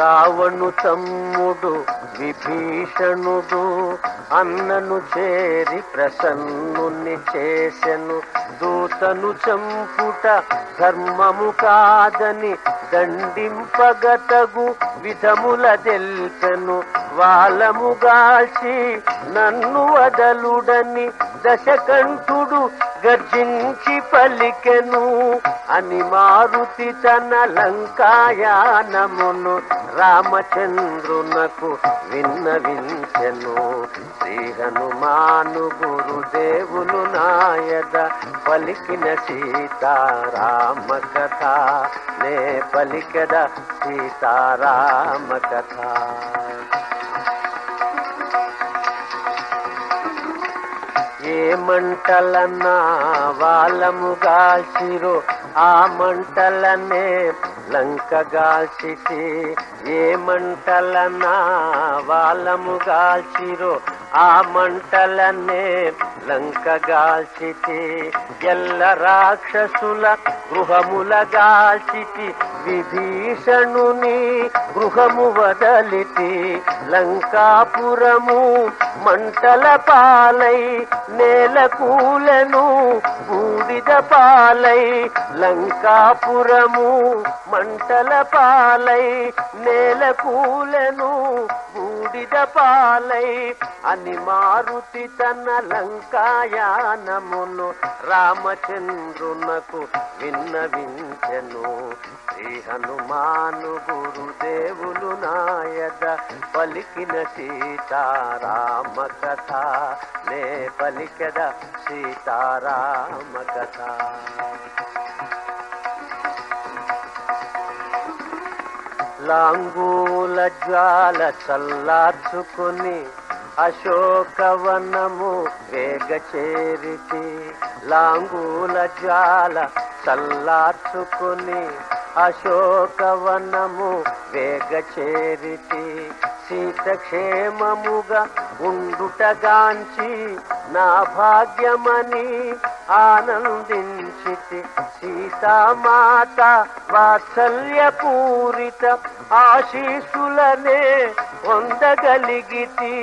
రావణు తమ్ముడు విభీషణుడు అన్నను చేరి ప్రసన్నుని చేసెను. దూతను చంపుట ధర్మము కాదని దండింపగతగు విధముల తెల్పెను వాలముగాల్చి నన్ను వదలుడని దశకంఠుడు గర్జించి పలికెను అని మారుతి తన లంకాయానమును రామచంద్రునకు విన్నవించెను. శ్రీ హనుమాను గురుదేవులు నాయద పలికిన సీతారామ కథ నే పలికద సీతారామ కథ ఏ మంటలన్నా వాళ్ళముగాల్చిరో ఆ మంటలనే లంకగాల్చితి ఏ మంటలన్నా వాళ్ళముగాల్చిరో ఆ మంటలనే లంకగాల్చితి ఎల్ల రాక్షసుల గృహముల గాల్చితి విభీషణుని గృహము వదలితి. లంకాపురము మంటల పాలై నేల కూలను బూడిద పాలై. లంకాపురము మంటల పాలై నేల కూలను బూడిద పాలై అని మారుతి తన లంకాయానమును రామచంద్రునకు విన్నవించెను. శ్రీ హనుమాను గురుదేవులు నాయద పలికిన సీతారామ కథ. నే పలికద సీతారామ కథ. లాంగూల జ్వాల చల్లార్చుకుని అశోకవనము వేగ చేరితి లాంగూల జ్వాల చల్లార్చుకుని అశోకవనము వేగ చేరితి సీతక్షేమముగా ఉండుటగాంచి నా భాగ్యమని ఆనందించితి. సీతామాత వాత్సల్యపూరిత ఆశీసులనే పొందగలిగితి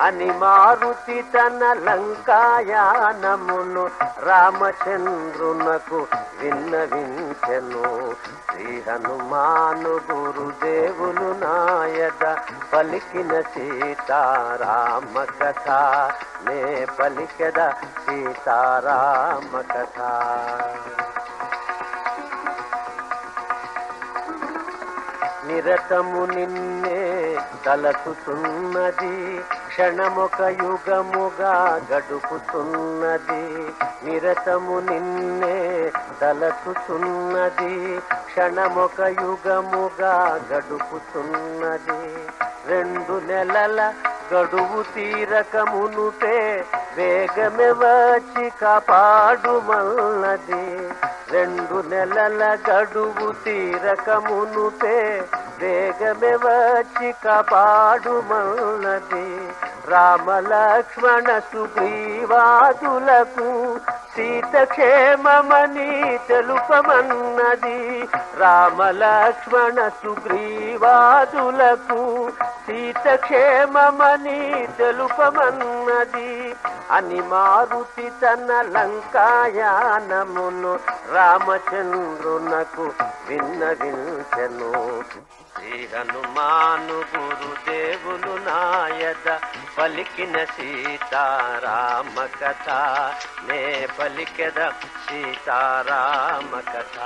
అని మారుతి తన లంకాయానమును రామచంద్రునకు విన్నవించెను. శ్రీ హనుమాను గురుదేవులు నాయద పలికిన సీతారామ కథ నే పలికద సీతారామ కథ నిరతము నిన్నే తలచుతున్నది. క్షణమొక యుగముగా గడుపుతున్నది. నిరతము నిన్నే తలచుతున్నది. క్షణమొక యుగముగా గడుపుతున్నది. రెండు నెలల గడువు తీరకమునుటే వేగమే వచ్చి కాపాడుమన్నది రెండు నెలల గడువు తీరకమునుపే వేగమే వచ్చి కాపాడుమన్నది రామలక్ష్మణ సుగ్రీవాదులకు సీతక్షేమమని తెలుపమన్నది రామలక్ష్మణ సుగ్రీవాదులకు సీతక్షేమమని తెలుపమన్నది అని మారుతి తన లంకాయానమును రామచంద్రునకు విన్నవించను. శ్రీ హనుమాను గురుదేవులు నాయద పలికిన సీతారామ కథ నే పలికెద సీతారామ కథ.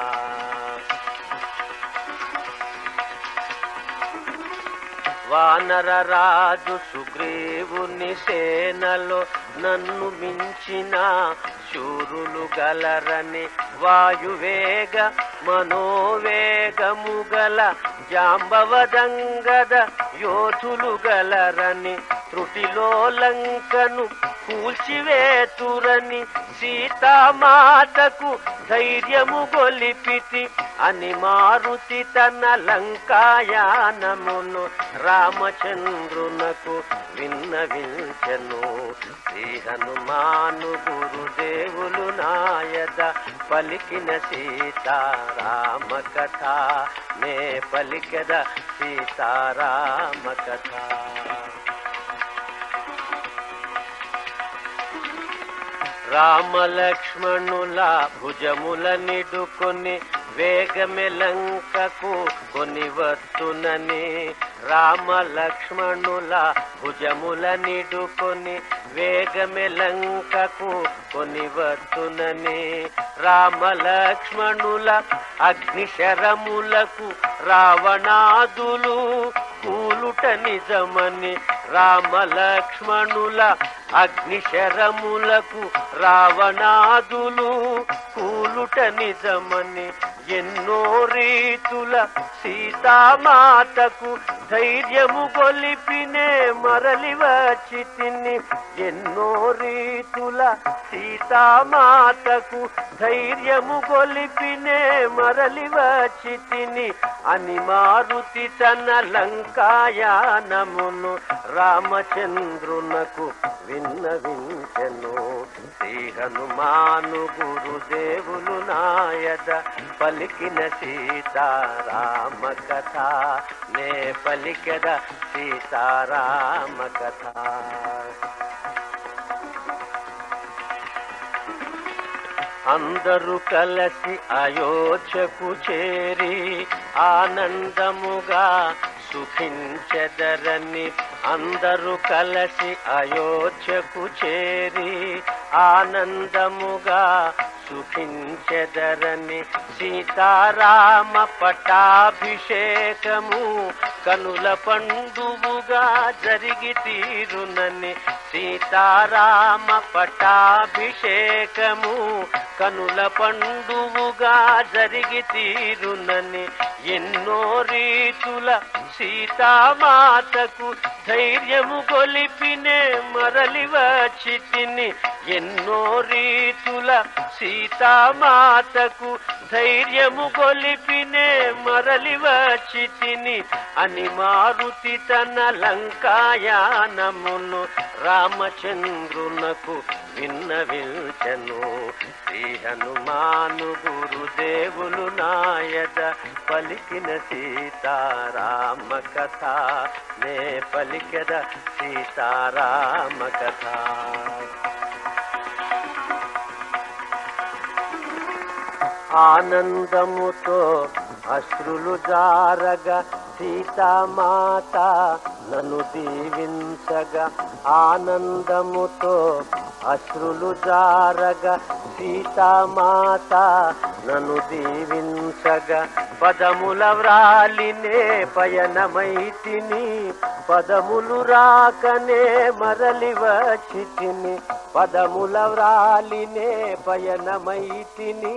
వానర రాజు సుగ్రీవుని సేనలో నన్ను మించిన శూరులు గలరని వాయువేగ మనోవేగము గల జాంబవదంగద యోధులు గలరని త్రుటిలో లంకను కూల్చివేతురని సీతామాతకు ధైర్యము గొలిపితి అని మారుతి తన లంకాయానమును రామచంద్రునకు విన్నవించను. శ్రీ హనుమాను గురుదేవులు నాయద పలికిన సీతారామ కథ నే పలికద సీతారామ కథ రామలక్ష్మణుల భుజముల నిడుకొని వేగమే లంకకు రామ లక్ష్మణుల భుజముల నిడుకొని వేగమే లంకకు రామ లక్ష్మణుల అగ్నిశరములకు రావణాదులు కూలుట నిజమని రామ లక్ష్మణుల అగ్నిశరములకు రావణాదులు కూలుట నిజమని ఎన్నో రీతుల సీతామాతకు ధైర్యము గొలిపినే మరలి వచ్చి తిని ఎన్నో రీతుల సీతామాతకు ధైర్యము గొలిపినే మరలి వచ్చి తిని అని మారుతి తన లంకాయానమును రామచంద్రునకు విన్నవించెను. శ్రీ హనుమాను గురుదేవు గురుదేవులు నాయద పలికిన సీతారామ కథ. నే పలికద సీతారామ కథ. అందరూ కలసి అయోధ్యకు చేరి ఆనందముగా సుఖించెదరని అందరూ కలసి అయోధ్యకు చేరి ఆనందముగా సుఖించెదరని సీతారామ పటాభిషేకము కనుల పండువుగా జరిగి తీరునని సీతారామ పటాభిషేకము కనుల పండువుగా జరిగి తీరునని ఎన్నో రీతుల సీతామాతకు ధైర్యము గొలిపినే మరలి వచ్చి తిని ఎన్నో రీతుల సీతామాతకు ధైర్యము గొలిపినే మరలి వచ్చి తిని అని మారుతి తన లంకాయానమును రామచంద్రునకు విన్నవించను. శ్రీ హనుమాను గురుదేవులు నాయద పలికిన సీతారామ కథ నే పలికద సీతారామ కథ. ఆనందముతో అశ్రులు జారగా సీతామాత నన్ను దీవించగా. ఆనందముతో అశ్రులు జారగ సీతామాత నన్ను దీవించగ పదముల వ్రాలినే పయనమైతిని పదములు రాకనే మరలి వచ్చి పదముల వ్రాలినే పయనమైతిని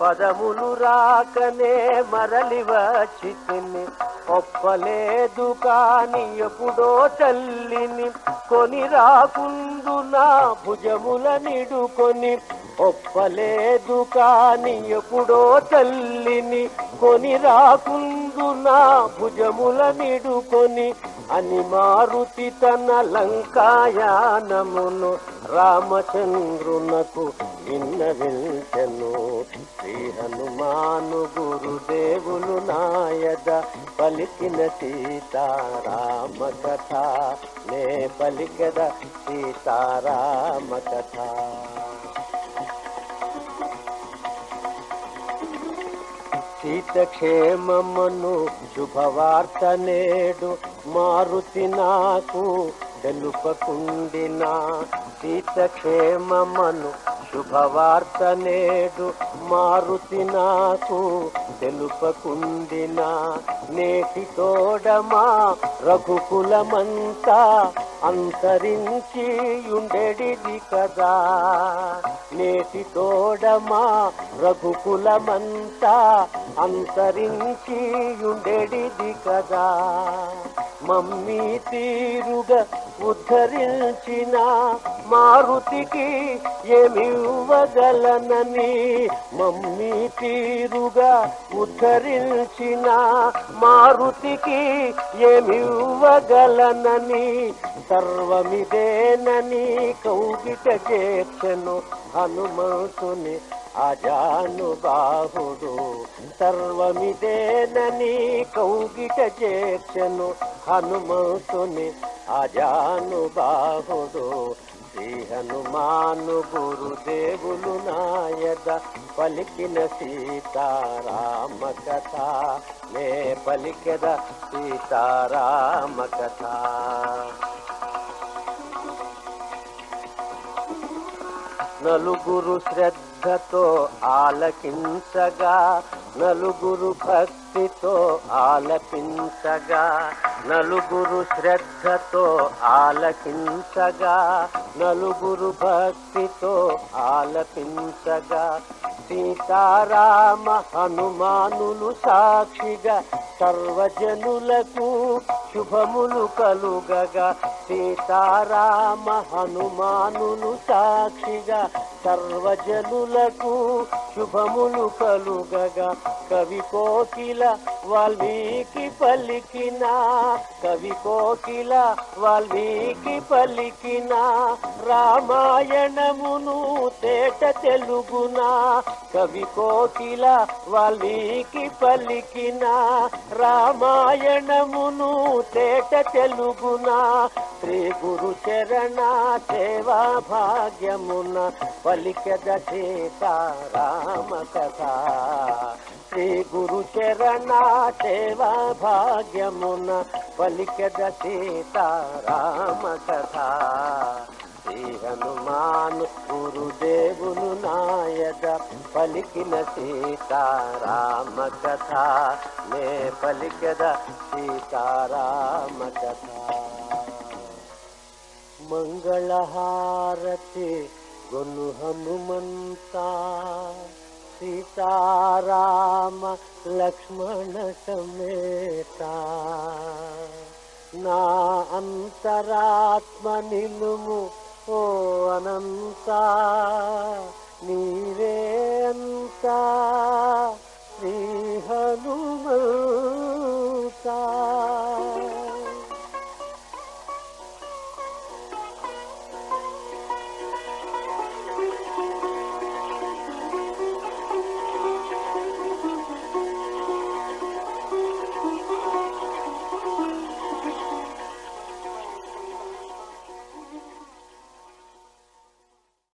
పదములు రాకనే మరలి వచ్చి ఒప్పలేదు కాని ఎప్పుడో తల్లిని కొని రాకుందు నా భుజముల నిడుకొని ఒప్పలేదు కాని ఎప్పుడో తల్లిని కొని రాకుందు నా భుజముల నిడుకొని అని మారుతి తన లంకాయానమును రామచంద్రునకు విన్నవించెను. శ్రీ హనుమాను గురుదేవులు నాయద పలికిన సీతారామ కథ నే పలికద సీతారామ కథ సీతక్షేమమును శుభవార్త నేడు మారుతి నాకు తెలుపకుండిన సీతక్షేమమును శుభవార్త నేడు మారుతి నాకు తెలుపకుందిన నేటి తోడమా రఘుకులమంతా అంతరించి ఉండెడిది కదా. నేటి తోడమా రఘుకులమంతా అంతరించి ఉండెడిది కదా. మమ్మీ తీరుగా ఉద్ధరించిన మారుతికి ఏమివ్వగలనని మమ్మీ తీరుగా ఉద్ధరించిన మారుతికి ఏమివ్వగలనని సర్వమిదేనని కౌగిట చేర్చను హనుమంతుని అజానుబాహుడు సర్వమిదేనని కౌగిట చేర్చను హనుమంతుని అజానుబాహుడు శ్రీ హనుమాను గురుదేవులు నాయద పలికిన సీతారామ కథ నే పలికెద సీతారామ కథ నలుగురు శ్రద్ధతో ఆలకించగా నలుగురు భక్తితో ఆలపించగా నలుగురు శ్రద్ధతో ఆలకించగా నలుగురు భక్తితో ఆలపించగా. సీతారామ హనుమానులు సాక్షిగా సర్వజనులకు శుభములు కలుగగా. సీతారామ హనుమానులు సాక్షిగా. సర్వజనులకు శుభములు కలుగగా. కవి కోకిల వాల్మీకి పలికిన. కవి కోకిల వాల్మీకి పలికిన. రామాయణమును తేట తెలుగునా. కవి కోకిల వాల్మీకి పలికిన. రామాయణమును తేట తెలుగునా. శ్రీ గురు చరణ సేవా భాగ్యమున పలికద సీతారా కథ శ్రీ గురు చరణ సేవా భాగ్యమున పలికద సీతారామ కథ శ్రీ హనుమాన్ గురుదేవులు నాయద పలికిన సీతారామ కథ నే పలికద సీతారామ కథ మంగళహారతి గొను హనుమంత సీతారామ లక్ష్మణ సమేత. నా అంతరాత్మ నిలుము ఓ అనంత నీవే అంత శ్రీ హనుమంత